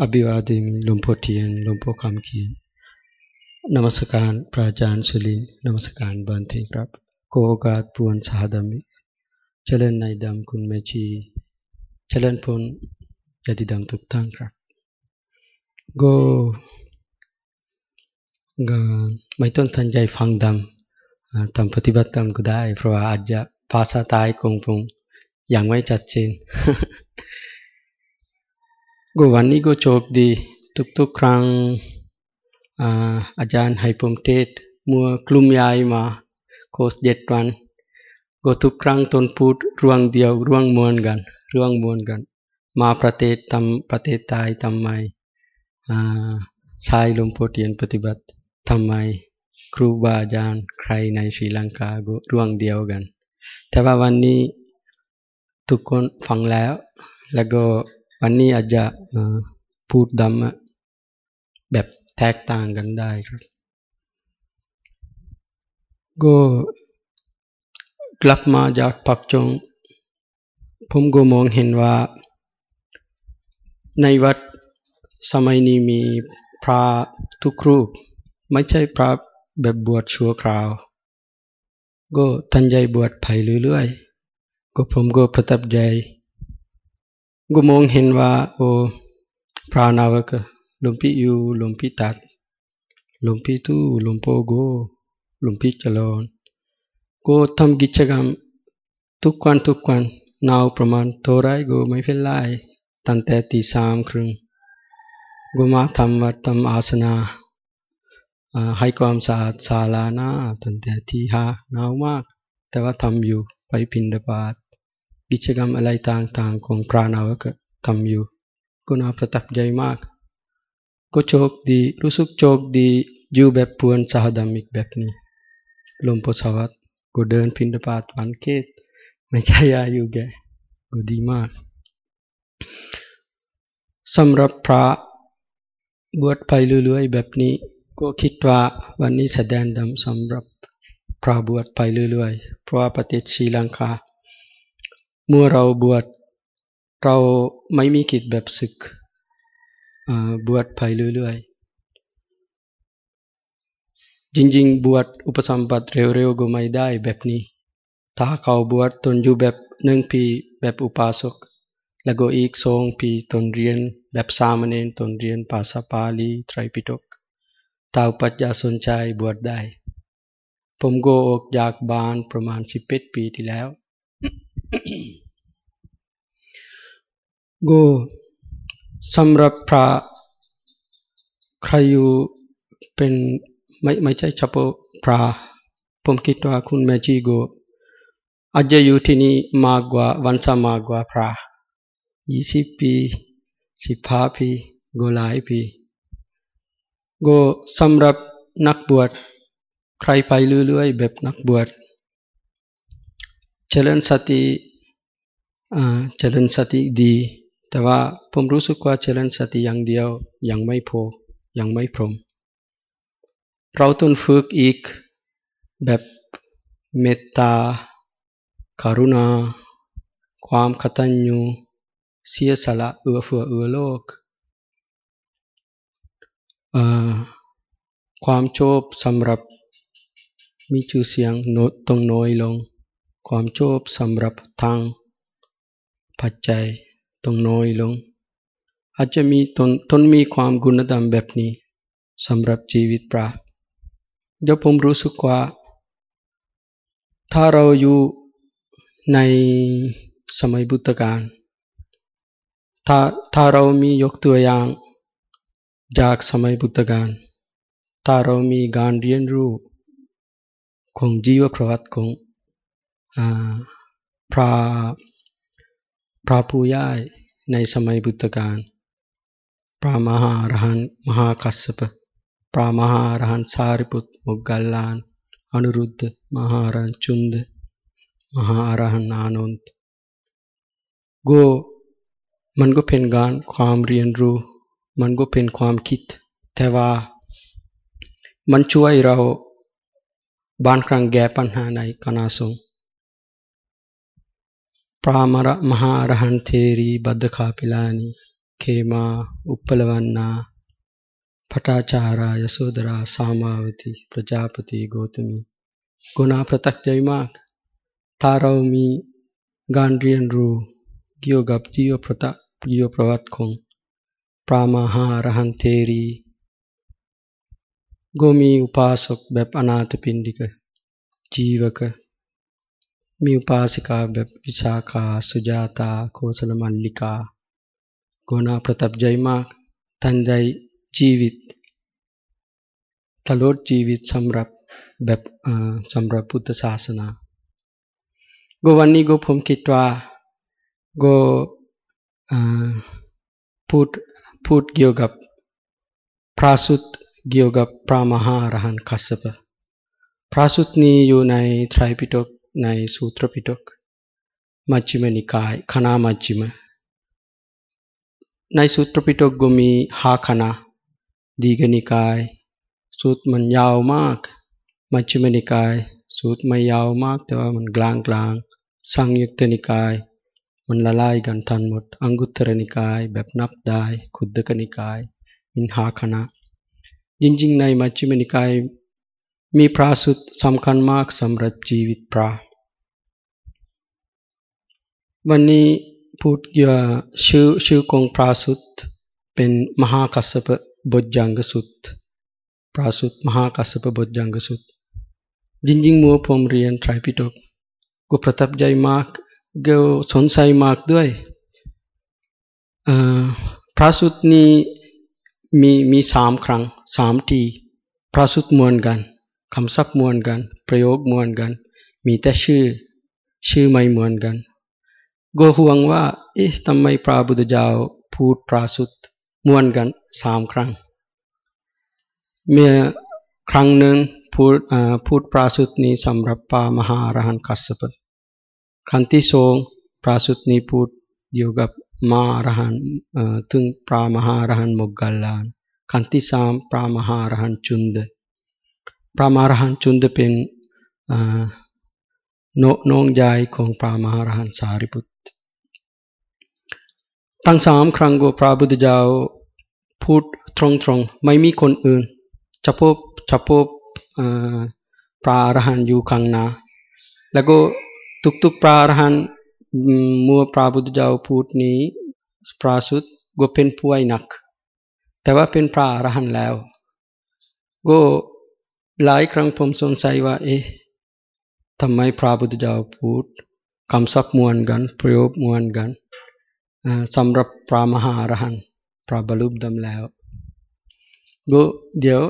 อภิวาทิมิหลวงพ่อเทียนหลวงพ่อคำเขียนนมัสการพระอาจารย์สุรินนมัสการบันเทครับโกกาสปวนสาดามิกเจริญในดำคุณแม่ชีเจริญพลญาติดำทุกท่านครับก็ก็ไม่ต้องทันใจฟังดำทำปฏิบัติตามก็ได้ เพราะว่าอาจจะภาษาใต้คงคงยังไม่ชัดเจน ก็วันนี้ก็โชคดี ทุกๆครั้งอาจารย์ให้ผมเทศมัวกลุ่มใหญ่มาโคสเจ็ดวัน ก็ทุกครั้งตนพูดร่วงเดียวร่วงมวนกันร่วงมวนกัน มาประเทศทำประเทศไทยทำไมใช้ลมโพเทียนปฏิบัติทำไมครูบาอาจารย์ใครในศรีลังกาก็ร่วงเดียวกัน แต่ว่าวันนี้ทุกคนฟังแล้วแล้วก็ วันนี้อาจจะพูดดำแบบแตกต่างกันได้ครับ ก็กลับมาจากปักจง ผมก็มองเห็นว่า ในวัดสมัยนี้มีพระทุกรูป ไม่ใช่พระแบบบวชชั่วคราว ก็ทันใจบวชไปเรื่อยๆ ก็ผมก็ประทับใจ ก็มองเห็นว่าโอ้พระนาวกหลวงพี่อยู่หลวงพี่ตัดหลวงพี่ตู้หลวงพ่อโกหลวงพี่จลอนก็ทำกิจกรรมทุกวันทุกวันนาวประมาณเท่าไรก็ไม่เป็นไรตั้งแต่ตีสามครึ่งก็มาทำวัดทำอาสนะให้ความสะอาดศาลาหน้าตั้งแต่ที่ห้าหนาวมาก แต่ว่าทำอยู่ไปพินดาบาต กิจกรรมอะไรต่างๆ ของพระนาวก็ทำอยู่ ก็น่าประทับใจมาก ก็โชคดีรู้สึกโชคดีอยู่แบบพวนสหดามิกแบบนี้ลมพสวัสดก็เดินพินดาบาตวันเกตไม่ใช่อายุแกก็ดีมากสำหรับพระบวชไปเรื่อยๆแบบนี้ ก็คิดว่าวันนี้แสดงดำสำหรับพระบวชไปเรื่อยๆเพราะว่าประเทศศรีลังกา เมื่อเราบวชเราไม่มีกิจแบบศึกบวชไปเรื่อยๆจริงๆ บวชอุปสมบทเร็วๆก็ไม่ได้แบบนี้ ถ้าเขาบวชตนอยู่แบบหนึ่งปีแบบอุปาสกแล้วก็อีกสองปีตนเรียนแบบสามเณรตนเรียนภาษาบาลีไตรปิฎกถ้าอุปัจจาสนใจบวชได้ ผมก็ออกจากบ้านประมาณสิบเอ็ดปีที่แล้ว ก็สำหรับพระใครอยู่เป็นไม่ไม่ใช่เฉพาะพระผมคิดว่าคุณแม่จีโกอาจจะอยู่ที่นี่มากกว่าวันสมากกว่าพระยี่สิบปีสิบห้าปีก็หลายปีก็สำหรับนักบวชใครไปเรื่อยๆแบบนักบวช เจริญสติเจริญสติดี แต่ว่าผมรู้สึกว่าเจริญสติอย่างเดียวยังไม่พอยังไม่พร้อมเราต้องฝึกอีกแบบเมตตาการุณา ความขตัญญูเสียสละเอื้อเฟื้อเอื้อโลก ความโชบสำหรับมีชื่อเสียงต้องน้อยลง ความโชบสำหรับทางปัจจัยต้องน้อยลง อาจจะมีตนตนมีความกุณธรรมแบบนี้สำหรับชีวิตปราเดี๋ยวผมรู้สึกว่า ถ้าเราอยู่ในสมัยบุตรการถ้าถ้าเรามียกตัวอย่างจากสมัยบุตรการถ้าเรามีการเรียนรู้ของจีวประวัติของ พระพระผู้ใหญ่ในสมัยบุตรการพระมหาอรหันต์มหาคัสสปพระมหาอรหันต์สารีปุตมุกกัลลานอนุรุตมหาอรหันต์จุนดมหาอรหันต์อานนท์ก็มันก็เป็นการความเรียนรู้ มันก็เป็นความคิด แต่ว่ามันช่วยเราบางครั้งแก้ปัญหาในคณะสงฆ์ ප්‍රාමර මහාරහන් තේරී බද්ධකාපිලානි කේමා උප්පලවන්නා පටාචාරා යසෝදරා සාමාවති ප්‍රජාපති ගෝතමි. ගුණා ප්‍රතක්ජයිමාක් තාරවමි ගාන්ඩ්‍රියන් රූ ගියෝ ගප්තියෝ ප්‍රත ගියෝ ප්‍රවත්කොන් ප්‍රාමහාරහන් තේරී ගොමී උපාසොක් බැප් අනාත පින්ඩික ජීවක ลวันนาพระาจารายโสดราสามาวติประจาปติโกตมีกุณาประตักใจมากถ้าเรามีการเรียนรู้เกี่ยวกับจีวประตักจีวประวัติของพระมหาอรหันเทรีก็มีอุปาสกแบบอนาถปินดิกจีวกมีอุปาสิกาแบบวิสาขาสุจาตาโคสลมัลลิกากุณาประทับใจมากทันใจชีวิตตลอดชีวิตสำหรับแบบสำหรับพุทธศาสนาก็วันนี้ก็ผมคิดว่าก็พูดพูดเกี่ยวกับพระสุดเกี่ยวกับพระมหาอรหันต์คัสปะพระสุดนี้อยู่ในไตรปิฎกในสูตรปิฎกมัชฌิมนิกายคณะมัชฌิมในสูตรปิฎกก็มีห้าคณะดีกนิกายสูตรมันยาวมากมัชฌิมนิกายสูตรไม่ยาวมากแต่ว่ามันกลางกลางสังยุตตนิกายมันละลายกันทันหมดอังกุตรนิกายแบบนับได้ขุดกนิกายมินหาคณะจริงๆในมัชฌิมนิกาย มีพระสุดสำคัญมากสำหรับชีวิตพระ วันนี้พูดเกี่ยวชื่อชื่อของพระสุดเป็นมหากัสสปบทจังกสุดพระสุดมหากัสสปบทจังกสุดจริงๆมัวผมเรียนไตรปิฎกก็ประทับใจมากก็สนใจมากด้วยพระสุดนี้มีมีสามครั้งสามทีพระสุดมวนกัน คำศัพท์มวนกันประโยคมวนกันมีแต่ชื่อชื่อไม่มวนกันก็ห่วงว่าเอ๊ะทำไมพระพุทธเจ้าพูดพระสุดมวนกันสามครั้งเมื่อครั้งหนึ่งพูดพูดปราสุดนี้สำหรับปามหาอรหันต์คัสปครั้งที่สองปราสุดนี้พูดอยู่กับมาอรหันถึงปรามหาอรหันต์มกกัลลานครั้งที่สามปรามหาอรหันต์จุนเด ปรามหารหันต์จุนเดเป็นน้องยายของปรามหารหันต์สารีบุตรตั้งสามครั้งก็พระพุทธเจ้าพูดตรงๆไม่มีคนอื่นเฉพาะเฉพาะพระอรหันต์อยู่ข้างหน้าแล้วก็ทุกๆพระอรหันต์มัวพระพุทธเจ้าพูดนี้พระสุดก็เป็นผู้ไอ้นัก แต่ว่าเป็นพระอรหันต์แล้วก็ หลายครั้งผมสงสัยว่า เอ๊ะทำไมพระพุทธเจ้าพูดคำศัพท์มวนกันประโยคมวนกันสำหรับพระมหาอรหันต์พระบรรลุดำแล้วก็เดี๋ยว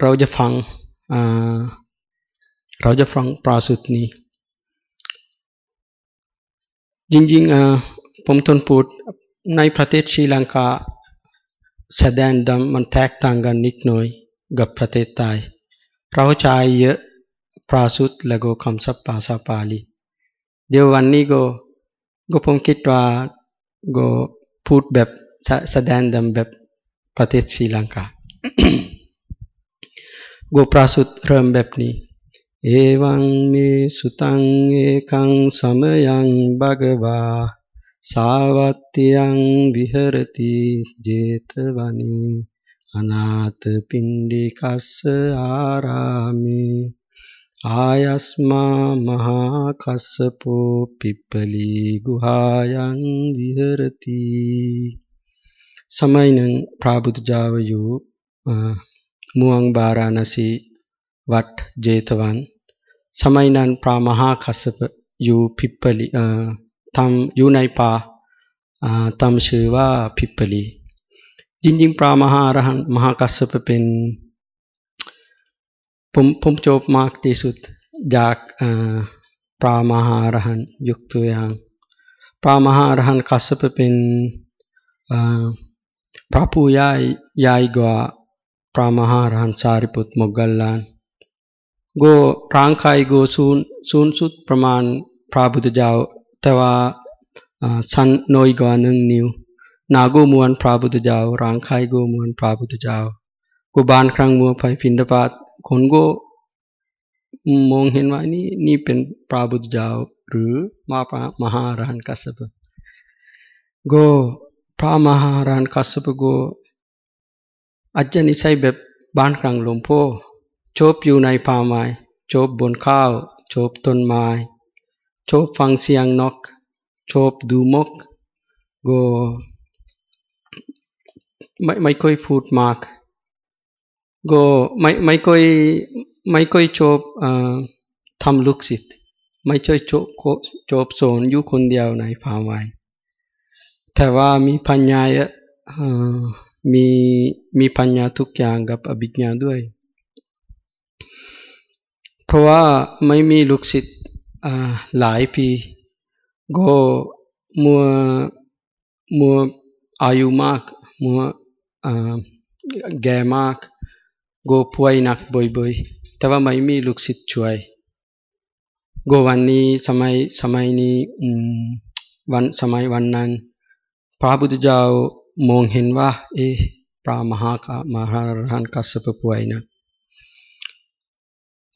เราจะฟังเราจะฟังปราสุดนี้ จริงๆผมทนพูดในประเทศศรีลังกาแสดงดำมันแตกต่างกันนิดหน่อยกับประเทศไทย Pravachaya Prasut Lago Kamsapasa Pali. เดี๋ยววันนี้ก็ก็ผมคิดว่าก็พูดแบบแสดงดำแบบประเทศศรีลังกาก็ปราสุดเริ่มแบบนี้เอวังมีสุตังเอกังสมยังบักวาสาวัตยังวิหรติเจตวานี අනාත පින්ඩිකස්ස ආරාමේ. ආයස්මා මහා කස්සපෝ පිප්පලි ගුහායන් විහෙරති. සමයිනං ප්‍රාබුද්ධජාවයෝ මුවන් බාරාණසී වට ජේතවන් සමයිනං ප්‍රාමහා කස්සප යෝ පිප්පලි තම් යුනයිපා තම් ශිවා පිප්පලි. จริงๆ พระมหาอรหันต์มหาคัสสปเป็นผมผมจบมากที่สุดจากพระมหาอรหันต์ยกตัวอย่างพระมหาอรหันต์คัสสปเป็นพระผู้ใหญ่ใหญ่กว่าพระมหาอรหันต์สารีบุตมกัลลานก็ร่างกายก็สูญสูญสุดประมาณพระพุทธเจ้าแต่ว่าสันน้อยกว่าหนึ่งนิ้ว นาโกมวนพระพุทธเจ้าร่างกายก็มวนพระพุทธเจ้าก็บานครั้งมัวไปฟินดาบาตคนก็มองเห็นว่านี่นี่เป็นพระพุทธเจ้าหรือมาพระมหาอรหันต์กัสสปก็พระมหารานคัสปโกอาจจะนิสัยแบบบ้านครั้งหลวงพ่อชอบอยู่ในป่าไม้ชอบบนข้าวชอบต้นไม้ชอบฟังเสียงนกชอบดูมกก็ ไม่ไม่ค่อยพูดมาก ก็ไม่ไม่ค่อยไม่ค่อยชอบทำลูกศิษย์ไม่ช่วยจบจบสอนอยู่คนเดียวในป่าไม้แต่ว่ามีปัญญามีมีปัญญาทุกอย่างกับอภิญญาด้วย เพราะว่าไม่มีลูกศิษย์หลายปีก็มัวมัวอายุมากมัว gaimak go puainak boi boi. Tawa maimi luksit chuai. Go wanni samai samai ni mm, wan samai wannan. Pabudu jao mong henwa e pra mahaka maharahan kassapa puaina.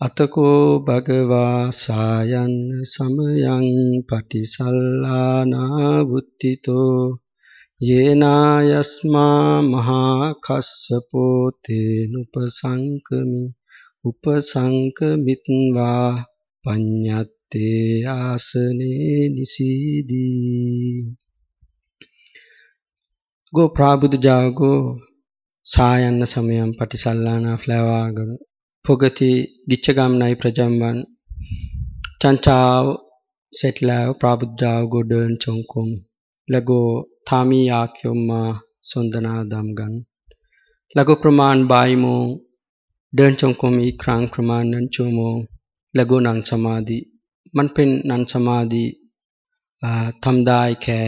අතකෝ භගවා සායන් සමයං පටිසල්ලානා බුද්ධිතෝ යේනායස්මා මහා කස්සපෝතේනුපසංකමි උපසංකමිත්වා පඤ්ඤත්තේ ආසනේ නිසීදී ගෝ ප්‍රාබුදු ජාගෝ සායන්න සමයම් පටිසල්ලානා ෆ්ලවාගන පොගති ගිච්චගම්නයි ප්‍රජම්බන් චංචාව සෙට්ලාව ප්‍රාබුද්ධාව ගොඩන් චොංකුම් ලගෝ ธเจ้ามองเห็นมหามหาราหันกัสปป่วยนะอัตโกภะกวาสายันสมยังปฏิสัลลานาบุติโตเยนายัสมมาคัสโปเตนุปสังคมิอุปสังคมิตวาปัญญเตอาสเนนิสีดีก็พระพุทธเจ้าก็สายันสมัยปฏิสัลลานลักติกิจกรมาเสร็จแล้วก็เดินจงกรมแล้วก็ทามียากยมมาสนทนาดำกันแล้วก็ประมาณบ่ายโมงเดินจงกรมอีกครั้งประมาณนั้นชั่วโมง แล้วก็นั่งสมาธิมันเป็นนั่งสมาธิทำได้แค่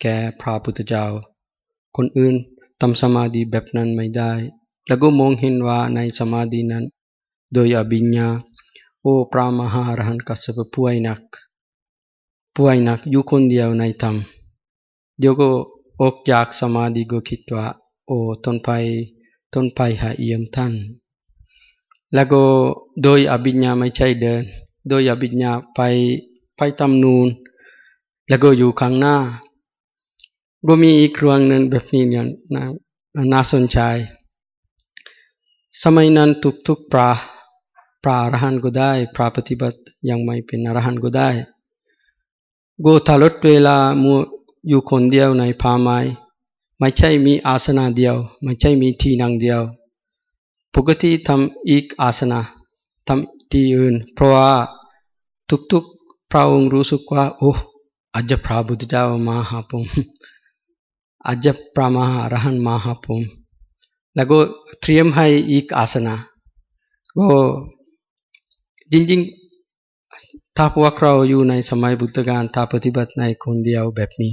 แก่พระพุทธเจ้า คนอื่นทำสมาธิแบบนั้นไม่ได้ แล้วก็มองเห็นว่าในสมาธินั้น โดยอภิญญาโอ้พระมหาอรหันต์กัสปป่วยหนักป่วยหนักอยู่คนเดียวในธรรม เดี๋ยวก็ออกจากสมาธิก็คิดว่าโอ้ต้นไปต้นไปหาเอี่ยมท่าน แล้วก็โดยอภิญญาไม่ใช่เดิน โดยอภิญญาไปไปตำนูน แล้วก็อยู่ข้างหน้า ก็มีอีกเรื่องหนึ่งแบบนี้เนี่ยนะน่าสนใจ สมัยนั้นทุกๆปลาปลาอรหันก็ได้ปลาปฏิบัติยังไม่เป็นอรหันก็ได้ก็ตลอดเวลามัว อยู่คนเดียวในป่าไม้ไม่ใช่มีอาสนะเดียว ไม่ใช่มีที่นั่งเดียว ปกติทำอีกอาสนะทำที่อื่น เพราะว่าทุกๆพระองค์รู้สึกว่าโอ้อาจจะพระพุทธเจ้ามาหาผมอาจจะพระมหารหันมาหาผมแล้วก็เตรียมให้อีกอาสนะก็จริงๆถ้าพวกเราอยู่ในสมัยบุตรการถ้าปฏิบัติในคนเดียวแบบนี้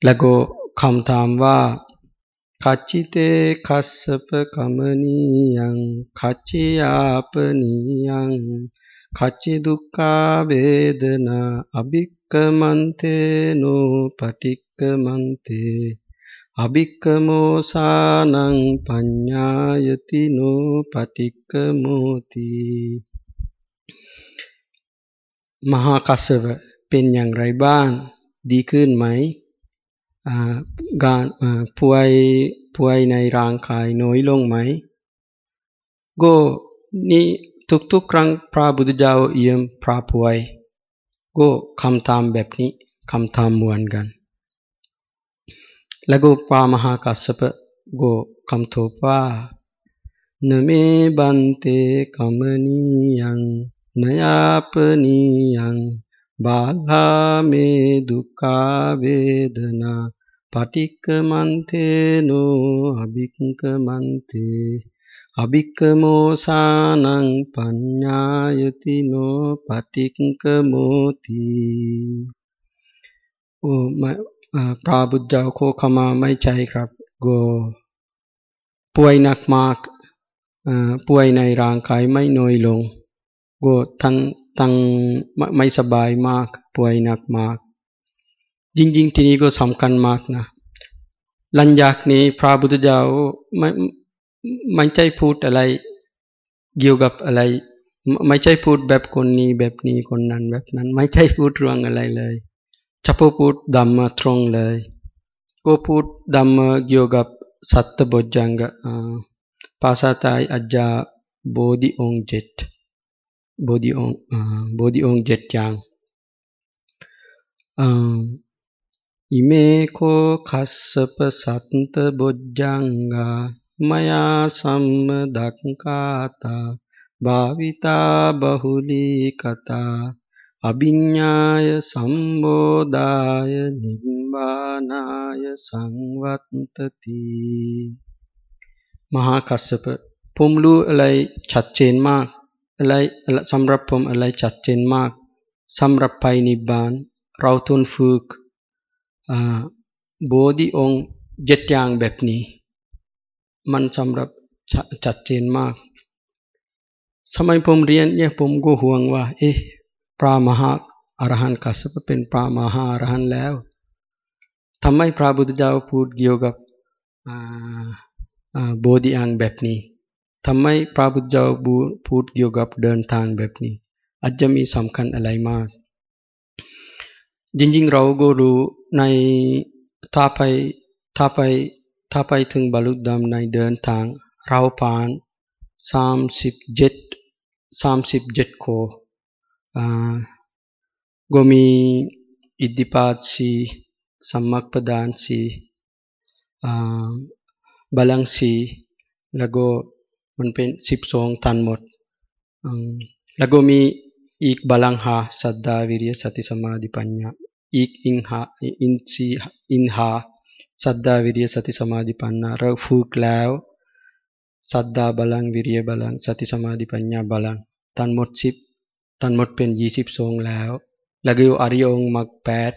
แล้วก็ช่วยผมแบบนี้ก็สมัยนี้ไม่มีคิดแบบนั้นเนาะเราอยู่ในพาไม่โอ้อาจจะกินแล้วนอนไม่มีอะไรประทับใจไม่มีอะไรให้กำลังใจแบบนั้นก็พระพุทธเจ้าก็นั่งในอาสนะนั้น แล้วก็คำถามว่าขัจิเตขัสปะกมนียังขัจิยาปนียังขัจิดุกาเบดนาอภิกมันเตโนปฏิกมันเตอภิกโมสานังปัญญายติโนปฏิกโมติมหากัสวะเป็นอย่างไรบ้างดีขึ้นไหม การป่วยป่วยในร่างกายน้อยลงไหมก็นี่ทุกๆครั้งพระบุตรเจ้าเยี่ยมพระป่วยก็คำถามแบบนี้คำถามเหมือนกัน แล้วก็พระมหากัสสปะก็คำตอบว่านเมบันเตกัมนียังนยาปนียัง บาลาเมดุกาเวดนาปฏิกมันเตโนอภิกมันเตอภิกโมสานังปัญญายติโนปฏิกโมติโอ้พระบุตรเจ้าโคขมาไม่ใช่ครับก็ป่วยหนักมากป่วยในร่างกายไม่น้อยลงก็ทั้ง ทั้งไม่สบายมาก ป่วยหนักมาก จริง ๆ ที่นี้ก็สำคัญมากนะ หลังจากนี้พระพุทธเจ้าไม่ไม่ใช่พูดอะไรเกี่ยวกับอะไร ไม่ใช่พูดแบบคนนี้แบบนี้คนนั้นแบบนั้น ไม่ใช่พูดเรื่องอะไรเลยเฉพาะพูดดำมาตรงเลย ก็พูดดำมาเกี่ยวกับสัตตบจังกภาษาไทยอาจจะบดีองเจ็ดบดีองบดีองเจ็ดอย่างอิเมโคคัสปสัต Bodhi Ong, uh, Bodhi Ong Jetyang. ඉමේකෝ කස්සප සත්ත බොජ්ජංගා මයා සම්ම දක්කාතා භාවිතා බහුලී කතා අභිඤ්ඥාය සම්බෝධාය නිම්බානාය සංවත්තති මහා කස්සප පුම්ලු ලයි චච්චයෙන්මා อะไรอะไรสำหรับผมอะไรชัดเจนมากสำหรับไปนิบานเราทนฝึกโบดีองเจ็ดอย่างแบบนี้ มันสำหรับชัดเจนมาก สมัยผมเรียนเนี่ยผมก็ห่วงว่า เอ๊ะพระมหาอรหันต์กัสปเป็นพระมหาอรหันต์แล้วทำไมพระพุทธเจ้าพูดเกี่ยวกับโบดีอังแบบนี้ ทำไมพระพุทธเจ้าพูดเกี่ยวกับเดินทางแบบนี้ อาจจะมีสำคัญอะไรมาก จริงๆเราก็รู้ในถ้าไปถ้าไปถ้าไปถึงบรรลุธรรมในเดินทาง เราผ่านสามสิบเจ็ดสามสิบเจ็ดโคก็มีอิทธิปัตสีสมัครประดานสีบาลังสีแล้วก็ มันเป็นสิบสองทันหมด แล้วก็มีอีกบาลังหาสัตดาวิริยสติสมาธิปัญญาอีกอินหาอินสีอินหาสัตดาวิริยสติสมาธิปัญญาเราฝึกแล้วสัตดาบาลังวิริยบาลังสติสมาธิปัญญาบาลังทั้งหมดสิบทั้งหมดเป็นยี่สิบสองแล้วแล้วก็อริยองมักแปด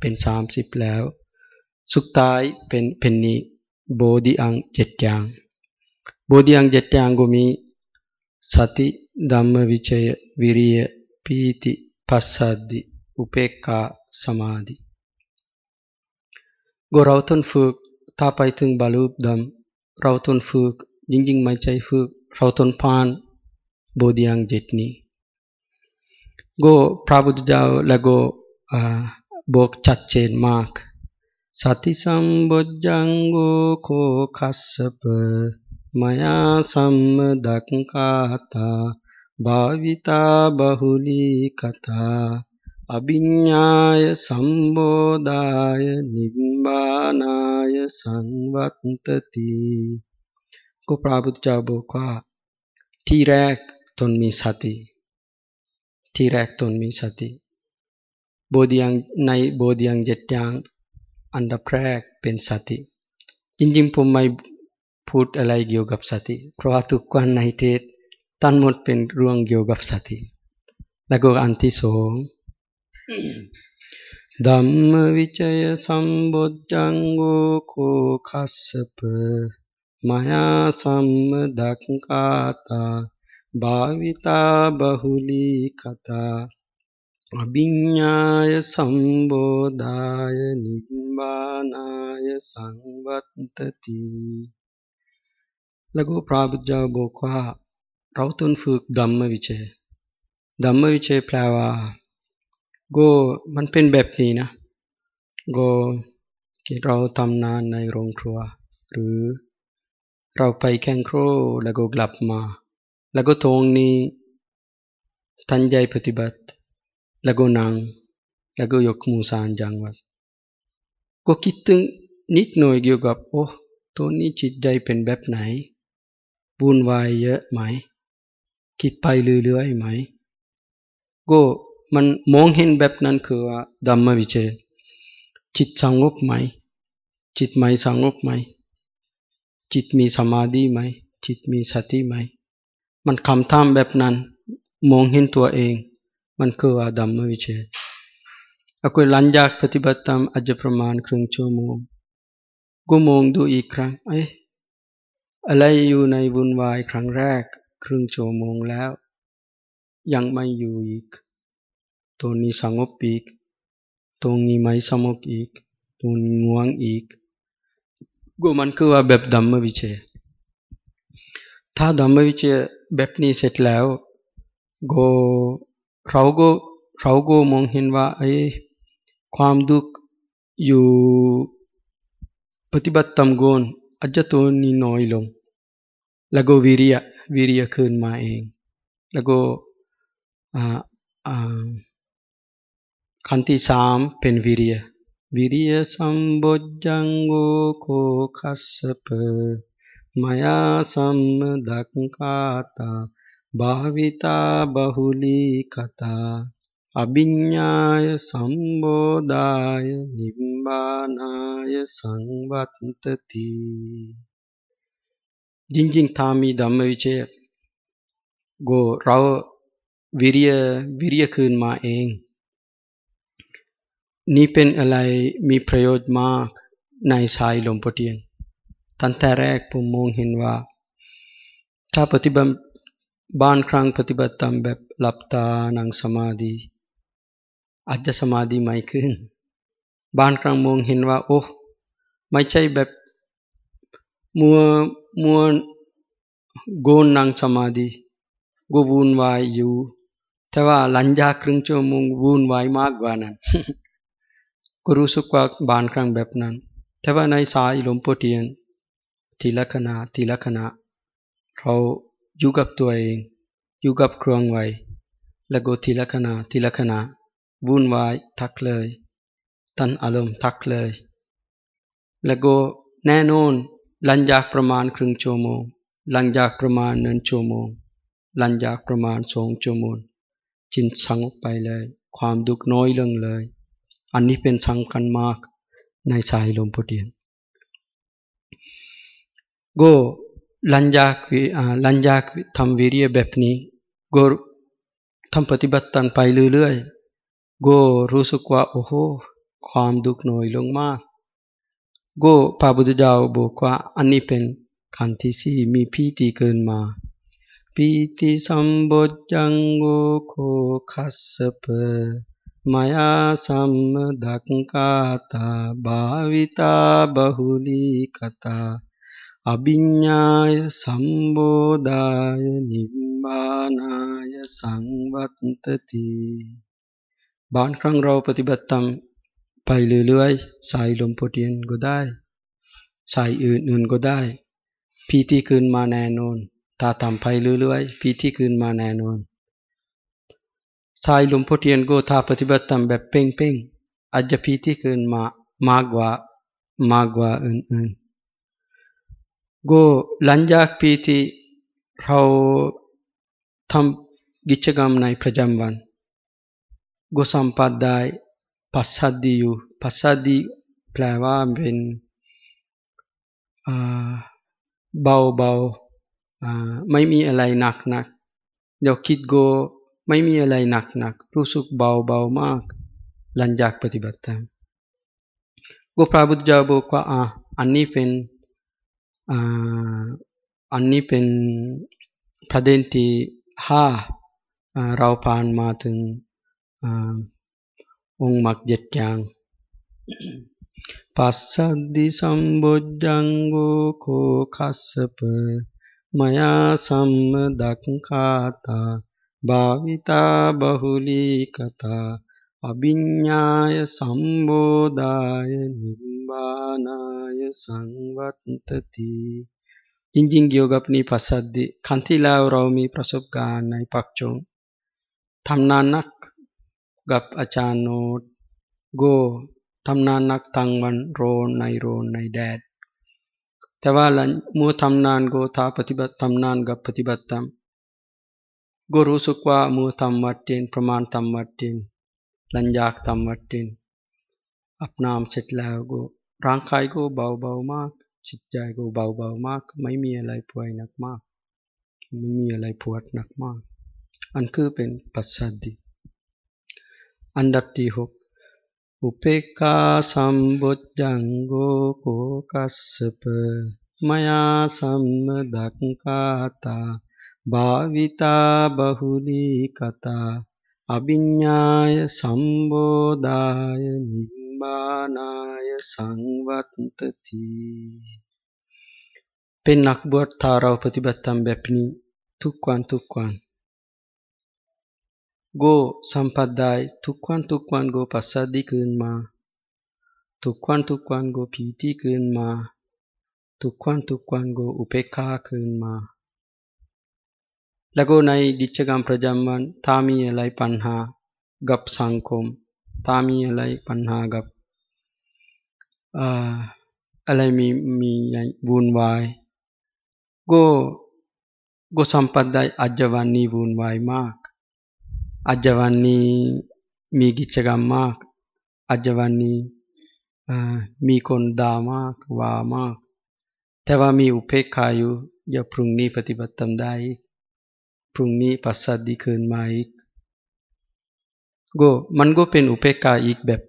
เป็นสามสิบแล้ว สุดท้ายเป็นเป็นนี้โบดีอังเจ็ดอย่าง බෝධියං ජට්ඨාංගුමී සති ධම්ම විචය විරිය පීති පස්සද්දි උපේක්ඛා සමාධි. go rautun phuk ta paitung balup dam rautun phuk jingjing mai chai phuk rautun pan bodhiang jetni go prabuddhav lago uh, bok chachen mark sati sambojjango ko kassapa මයා සම්මදක්කාතා භාවිතා බහුලී කතා අභිඤ්ඤාය සම්බෝධාය නිබ්බානාය සංවත්තති. කුප්‍රාබුද්ධාබෝකා තිරක් තොන්මි සති. තිරක් තොන්මි සති. බෝධියං නයි බෝධියං ජෙට්ඨං අණ්ඩ ප්‍රයක් පෙන් සති. ඉන්ජිම් පුම්මයි පුට් අලයි ගියෝගප් සති. ප්‍රවාතුක්වන්න හිටේ තන්මොත් පෙන් රුවන් ගියෝගප් සති. ලගෝ අන්ති සෝ. ධම්ම විචය සම්බොජ්ජංගෝ කෝ කස්සප මයා සම්ම දක්කාතා භාවිතා බහුලී කතා අභිඤ්ඤාය සම්බෝධාය නිබ්බානාය සංවත්තති. แล้ लघु พระบาทเจ้าบอกว่าเราต้น फूक् धम्म วิเชธรรมวิเชแปลว่าก็มันเป็นแบบนี้นะโกที่เราทำนานในโรงครัว หรือเราไปแข่งครัวแล้วก็กลับมา แล้วก็ตรงนี้ทันใจปฏิบัติ แล้วก็นั่งแล้วก็ยกมือสานจังหวัดก็คิดถึงนิดหน่อยเกี่ยวกับโอ้ตัวนี้จิตใจเป็นแบบไหน วุ่นวายเยอะไหม คิดไปเรื่อยๆไหม ก็มันมองเห็นแบบนั้นคือว่าดัมมวิเชจิตสงบไหม จิตไม่สงบไหม จิตมีสมาธิไหม จิตมีสติไหม มันคำถามแบบนั้น มองเห็นตัวเอง มันคือว่าดัมมวิเชแล้วก็หลังจากปฏิบัติตามอาจจะประมาณครึ่งชั่วโมงก็มองดูอีกครั้งเอ๊ะ อะไรอยู่ในวุ่นวายครั้งแรก ครึ่งชั่วโมงแล้ว ยังไม่อยู่อีกตรงนี้สงบอีก ตรงนี้ไม่สงบอีกตรงนี้ง่วงอีกก็มันคือว่าแบบดัมมวิเชถ้าดัมมวิเชแบบนี้เสร็จแล้วก็เราก็เราก็มองเห็นว่าไอ้ความดุขอยู่ปฏิบัติตามกนอาจจะตัวนี้น้อยลง แล้วก็วิริยะวิริยะขึ้นมาเองแล้วก็อ่าอ่าขันธ์ที่สามเป็นวิริยะวิริยะสัมบจังโกโคคัสเปมายาสัมดักกาตาบาวิตาบาหุลีกตาอภิญญายสัมโบดายนิมบานายสังวัตติ จริงๆถ้ามีดัมมวิเชษก็เราวิริยะวิริยะขึ้นมาเอง นี่เป็นอะไรมีประโยชน์มากในสายลมปเทียนตั้งแต่แรกผมมองเห็นว่า ถ้าปฏิบัติบางครั้งปฏิบัติตามแบบหลับตานั่งสมาธิอาจจะสมาธิไม่ขึ้นบางครั้งมองเห็นว่า โอ้ไม่ใช่แบบมัว มัวโกนนั่งสมาธิกูวุ่นวายอยู่แต่ว่าหลังจากครึ่งชั่วโมงวุ่นวายมากกว่านั้นก็รู้สึกว่าบางครั้งแบบนั้น แต่ว่าในสายลมปเทียนทีละขณะทีละขณะเราอยู่กับตัวเองอยู่กับเครื่องไว้แล้วก็ทีละขณะทีละขณะวุ่นวายทักเลย ตันอารมณ์ทักเลย แล้วก็แน่นอน หลังจากประมาณครึ่งชั่วโมง หลังจากประมาณหนึ่งชั่วโมง หลังจากประมาณสองชั่วโมงจินสงบไปเลย ความดุกน้อยลงเลย อันนี้เป็นสำคัญมากในสายลมพุทเทียนก็หลังจากหลังจากทำวิริยแบบนี้ก็ทำปฏิบัติตันไปเรื่อยๆก็รู้สึกว่าโอ้โหความดุกน้อยลงมาก ก็พระพุทธเจ้าบอกว่าอันนี้เป็นขันธ์ที่สี่มีพีติเกินมาปีติสัมบจังโกโคคัสเปมายาสัมดักกาตาบาวิตาบาหุลีกตาอภิญญายสัมโบดายนิบานายสังวัตติบางครั้งเราปฏิบัติตาม ไปเรื่อยๆ สายลมโพเทียนก็ได้ สายอื่นๆก็ได้ พีที่ขึ้นมาแน่นอน ถ้าทำไปเรื่อยๆ พีที่ขึ้นมาแน่นอน สายลมโพเทียนก็ถ้าปฏิบัติตามแบบเพ่งๆ อาจจะพีที่ขึ้นมามากกว่ามากกว่าอื่นๆ ก็หลังจากพีที่เราทำกิจกรรมในประจำวัน ก็สัมผัสได้ ปัสสัดดีอยู่ปัสสัดดีแปลว่าเป็นเบาเบาไม่มีอะไรหนักหนักเดี๋ยวคิดโกไม่มีอะไรหนักหนักรู้สึกเบาเบามาก หลังจากปฏิบัติธรรมก็พระพุทธเจ้าบอกว่าอันนี้เป็นอันนี้เป็นประเด็นที่ห้าเราผ่านมาถึง උන්මක් ජෙට්ටාං. පස්සද්දි සම්බොජ්ජංගෝ කෝ කස්සප මයා සම්ම දක්කාතා භාවිතා බහුලී කතා අභිඤ්ඤාය සම්බෝධාය නිම්බානාය සංවත්තති. ජින්ජින් ගියෝගප්නී පසද්දි කන්තිලාව රෞමී ප්‍රසොබ්ගාන්නයි පක්ෂෝන් තම්නාන්නක් กับอาจารย์โนดโกทำนานนักตั้งวันโรนในโรนในแดด แต่ว่าหลังมัวทำนานก็ท้าปฏิบัติทำนานกับปฏิบัติตามก็รู้สึกว่ามัวทำวัดเต็นประมาณทำวัดเต็นหลังจากทำวัดเต็นอาบน้ำเสร็จแล้วก็ร่างกายก็เบาเบามากจิตใจก็เบาเบามาก ไม่มีอะไรป่วยหนักมาก ไม่มีอะไรปวดหนักมาก อันคือเป็นปัสสั අන්ඩට්ටී හෝ. උපේකා සම්බොජ්ජංගෝ කෝකස්සප. මයා සම්ම දක්කාතා භාවිතා බහුලී කතා අභිඤ්ඥාය සම්බෝධාය නිම්බානාය සංවත්තති. පෙන් අක්බුවත් තාරව ප්‍රතිබත්තම් බැපිණි තුක්වන් තුක්වන් โกสัมผัสได้ทุกวันทุกวันโกปัสสติคืนมา ทุกวันทุกวันโกปีติคืนมา ทุกวันทุกวันโกอุเปกขาคืนมาแล้วก็ในกิจกรรมประจำวันทามีอะไรปัญหากับสังคมทามีอะไรปัญหากับอะไรมีมีวุ่นวายก็ก็สัมผัสได้อัจวันนี้วุ่นวายมาก vun vai go go sampadai ajawani vun vai mak ajawani mi gichagammak ajawani mi kon damak wamak แต่ว่ามีอุเพกขาอยู่อย่าพรุ่งนี้ปฏิบัติตามได้อีกพรุ่งนี้ปัสสัดดีคืนมาอีกก็มันก็เป็นอุเพกขาอีกแบบ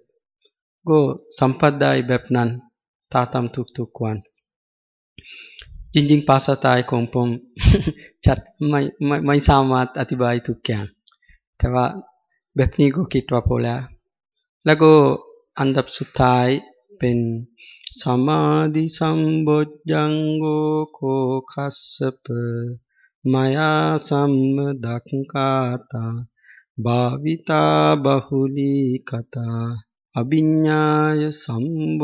ก็สัมผัสได้แบบนั้นตาตามทุกๆวัน จริงๆภาษาไทยของผมชัดไม่ไม่ไม่สามารถอธิบายทุกอย่าง แต่ว่าแบบนี้ก็คิดว่าพอแล้วแล้วก็อันดับสุดท้ายเป็นสมาธิสัมบทยังโกโคคัสเปมายาสัมมดักกาตาบาวิตาบาหุลีกตาอภิญญายสัมโบ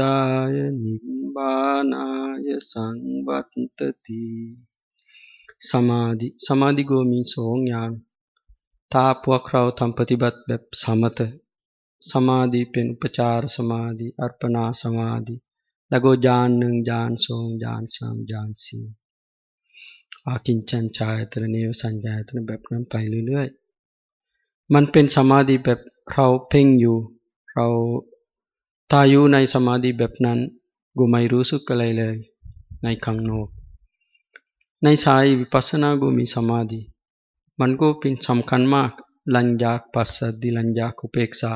ดายนิบานายสังวัตติสมาธิสมาธิก็มีสองอย่าง ถ้าพวกเราทำปฏิบัติแบบสมถะสมาธิเป็นอุปจารสมาธิอัปปนาสมาธิแล้วก็ญาณหนึ่งญาณสองญาณสามญาณสี่อากินจันชายตระเนวสัญญาตระแบบนั้นไปเรื่อยๆ มันเป็นสมาธิแบบเราเพ่งอยู่ เราตาอยู่ในสมาธิแบบนั้นกูไม่รู้สึกอะไรเลย ในข้างนอกในสายวิปัสสนากูมีสมาธิ มันก็เป็นสำคัญมากหลัญญากปัสสติลัญญากคุเปกษา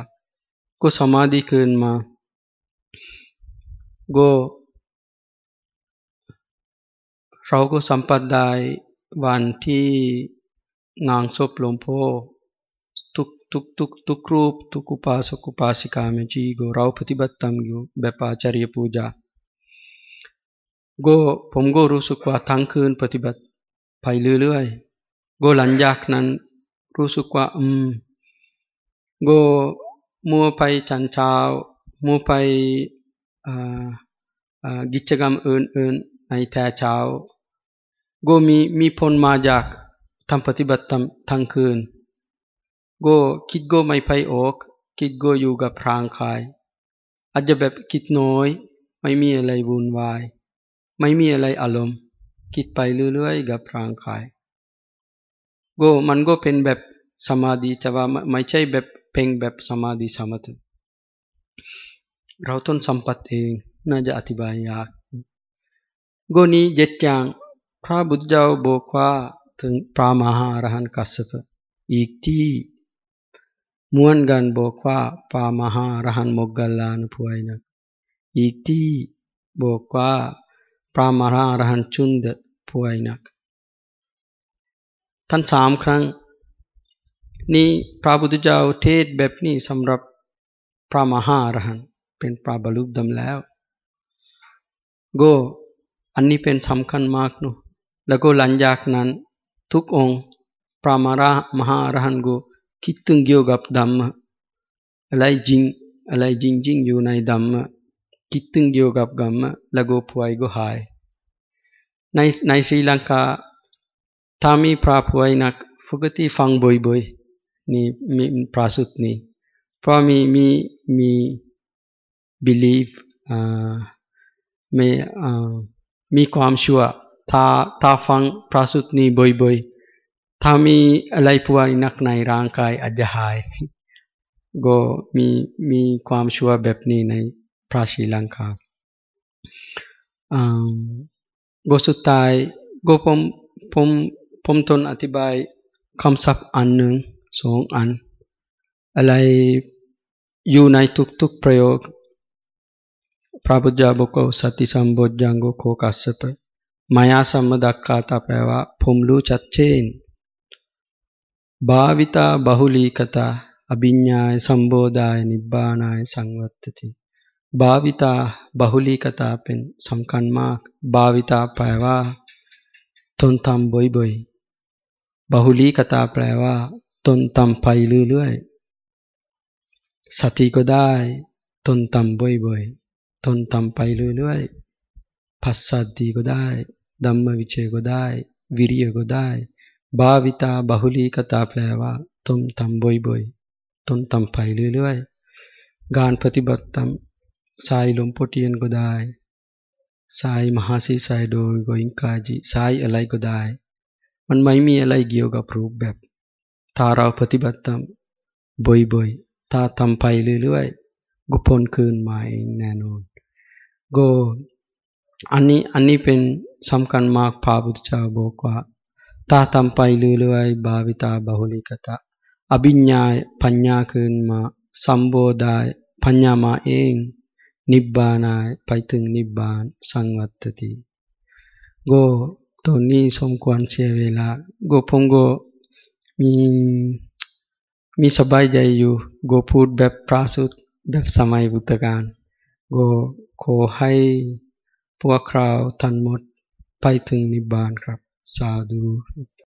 ก็สมาธิขึ้นมาก็เราก็สัมผัสได้วันที่งานศพหลวงพ่อทุกทุกทุกทุกรูปทุกอุปาสกุปาสิกาเมจีก็เราปฏิบัติตามอยู่แบบอาจารย์ปูจาก็ผมก็รู้สึกว่าทั้งคืนปฏิบัติไปเรื่อยๆ go lanjak nan รู้สึกว่าอืม go มัวไปจันเช้ามัวไปกิจกรรมอื่นๆในแต่เช้า go มีมีผลมาจากทำปฏิบัติทั้งคืน go คิด go ไม่ไปออก คิด go อยู่กับร่างกายอาจจะแบบคิดน้อยไม่มีอะไรวุ่นวาย ไม่มีอะไรอารมณ์ คิดไปเรื่อยๆกับร่างกาย ก็มันก็เป็นแบบสมาธิแต่ว่าไม่ใช่แบบเพ่งแบบสมาธิสมาธิเราต้องสัมผัสเองน่าจะอธิบายยากก็นี้เจ็ดอย่างพระบุตรเจ้าบอกว่าถึงพระมหาอรหันต์กัสสปอีกที่มวนกันบอกว่าพระมหาอรหันต์มกกลลานผู้ไอ้นักอีกที่บอกว่าพระมหาอรหันต์ชุนดผู้อ้นัก ท่านสามครั้ง นี่พระพุทธเจ้าเทศแบบนี้สำหรับพระมหาอรหันต์เป็นพระบรรลุดำแล้วก็อันนี้เป็นสำคัญมากนูแล้วก็หลังจากนั้น ทุกองค์พระมารามหาอรหันต์ก็คิดถึงเกี่ยวกับธรรมอะไรจริงอะไรจริงจริงอยู่ในธรรมคิดถึงเกี่ยวกับธรรมแล้วก็ป่วยก็หายในในศรีลังกา ถ้ามีพระป่วยนักปกติฟังบ่อยๆนี่มีพระสุดนี่เพราะมีมีมี believe มีมีความเชื่อถ้าถ้าฟังพระสุดนี่บ่อยๆถ้ามีอะไรป่วยนักในร่างกายอาจจะหายก็มีมีความเชื่อแบบนี้ในพระศีลังกาก็สุดท้ายก็ผมผม ผมทนอธิบายคำศัพท์อันหนึ่งสองอันอะไร อยู่ในทุกๆประโยคพระพุทธเจ้าบอกว่าสติสัมปชัญญะโคกัสสปะมายาสัมมดักกาตาแปลว่าผมรู้ชัดเจนบาวิตาบาหุลีกตาอภิญญาสัมโบดายนิบานายสังวัตติบาวิตาบาหุลีกตาเป็นสำคัญมากบาวิตาแปลว่าทนทำบ่อยๆ บาหุลีกตาแปลว่าทนทำไปเรื่อยๆสติก็ได้ทนทำบ่อยๆทนทำไปเรื่อยๆปัสสัตติก็ได้ดัมมวิเชก็ได้ วิริยก็ได้ บาวิตาบาหุลีกตาแปลว่าทนทำบ่อยๆทนทำไปเรื่อยๆ การปฏิบัติตามสายลมพอดียนก็ได้สายมหาสีสายโดยก็อิงกาจีสายอะไรก็ได้ มันไม่มีอะไรเกี่ยวกับรูปแบบ ถ้าเราปฏิบัติตามบ่อยๆ ถ้าทำไปเรื่อยๆก็พ้นคืนมาเองแน่นอนก็อันนี้อันนี้เป็นสำคัญมากพระพุทธเจ้าบอกว่าถ้าทำไปเรื่อยๆบาวิตาบาหุลิกตะอภิญญาปัญญาคืนมาสัมโบดายปัญญามาเอง นิบบานายไปถึงนิบบานสังวัตติโก ตอนนี้สมควรเสียเวลาโกพงโกมีมีสบายใจอยู่โกพูดแบบพระสุดแบบสมัยพุทธกาลโกขอให้พวกเราทั้งหมดไปถึงนิบบานครับ สาธุ